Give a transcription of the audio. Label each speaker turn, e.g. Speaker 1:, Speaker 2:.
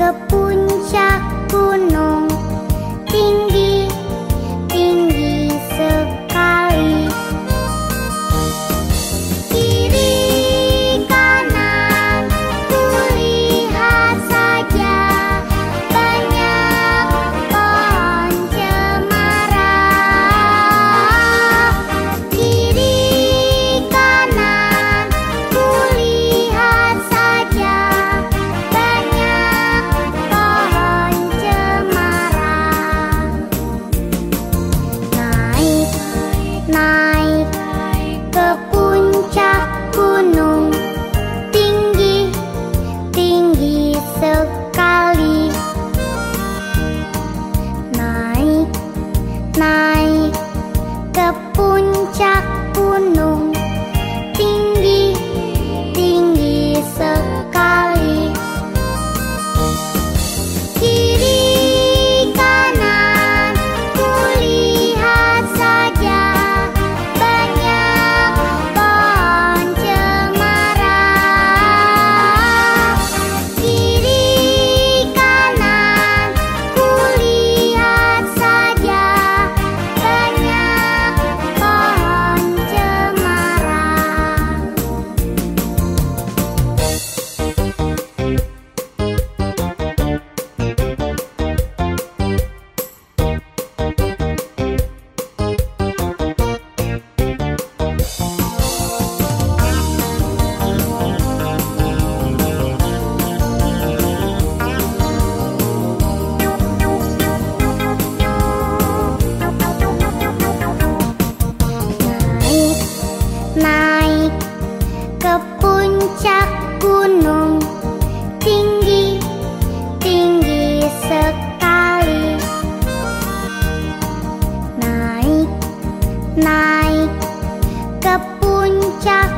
Speaker 1: 个不 naik ke gunung. Tinggi tinggi sekali gunung. Tinggi tinggi sekali. Naik naik ke puncak